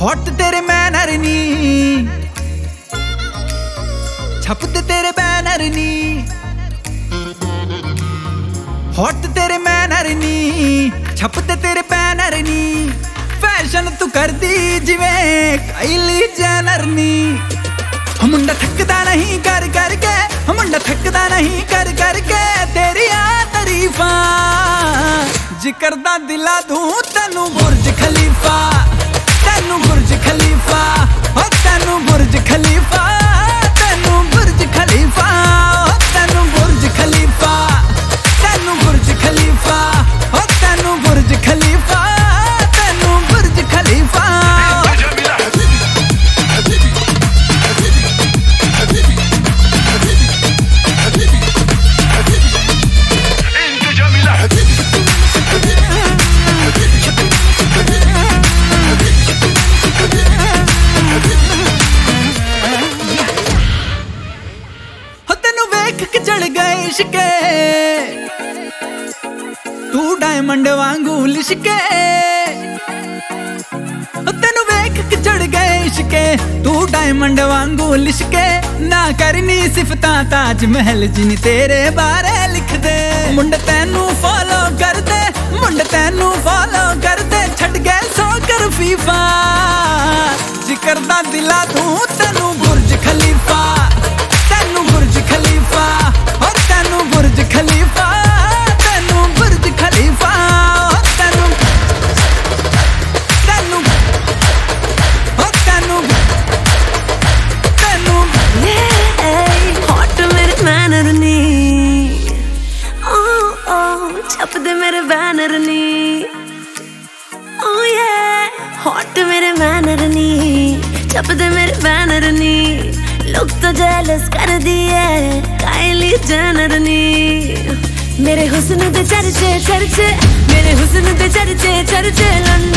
Hot ਤੇਰੇ manner ਨੀ। ਛਪਦੇ ਤੇਰੇ ਬੈਨਰ ਨੀ। ਹੌਟ ਤੇਰੇ ਮੈਨਰ ਨੀ। ਛਪਦੇ ਤੇਰੇ ਬੈਨਰ ਨੀ। ਫੈਸ਼ਨ ਤੂੰ ਕਰਦੀ ਜਿਵੇਂ ਕਾਈਲੀ ਜੈਨਰ ਨੀ। ਮੁੰਡਾ ਥੱਕਦਾ ਨਹੀਂ ਕਰ ਕਰਕੇ ਮੁੰਡਾ ਥੱਕਦਾ ਨਹੀਂ ਕਰ ਕਰਕੇ ਤੇਰੀਆਂ ਤਾਰੀਫਾਂ। ਜ਼ਿਕਰ ਦਾ ਦਿਲਾ ਦੂੰ ਤੈਨੂੰ ਬੁਰਜ ਖਲੀਫਾ। ਤੈਨੂੰ ਬੁਰਜ ਖਲੀਫਾ ਹੋ ਤੈਨੂੰ ਬੁਰਜ ਤੂੰ ਡਾਇਮੰਡ ਵਾਂਗੂ ਲਿਸ਼ਕੇ। ਤੈਨੂੰ ਵੇਖ ਕੇ ਚੜ ਗਏ ਇਸ਼ਕੇ। ਤੂੰ ਡਾਇਮੰਡ ਵਾਂਗੂ ਲਿਸ਼ਕੇ। ਨਾ ਕਰਨੀ ਸਿਫਤਾਂ ਤਾਜ ਮਹਿਲ ਜਿਨ ਤੇਰੇ ਬਾਰੇ ਲਿਖਦੇ। ਮੁੰਡ ਤੈਨੂੰ ਫੋਲੋ ਕਰਦੇ, ਮੁੰਡ ਤੈਨੂੰ ਫੋਲੋ ਕਰਦੇ। ਛੱਡ ਗਏ ਸੋ ਕਰ ਫੀਫਾ ਜ਼ਿਕਰ ਦਾ ਦਿਲਾ ਤੂੰ, ਤੈਨੂੰ ਬੁਰਜ ਖਲੀਫਾ। ਮੇਰੇ ਬੈਨਰ ਨੀ। ਓ ਯੇ ਹੌਟ ਮੇਰੇ ਮੈਨਰ ਨੀ। ਛਪਦੇ ਮੇਰੇ ਬੈਨਰ ਨੀ। ਲੋਕ ਤਾਂ ਜੈਲਸ ਕਰਦੀ ਐ, ਕਾਇਲੀ ਜਨਰ ਨੀ। ਮੇਰੇ ਹੁਸਨ ਦੇ ਚਰਚੇ ਚਰਚੇ। ਮੇਰੇ ਹੁਸਨ ਦੇ ਚਰਚੇ ਚਰਚੇ ਲੰਡਨ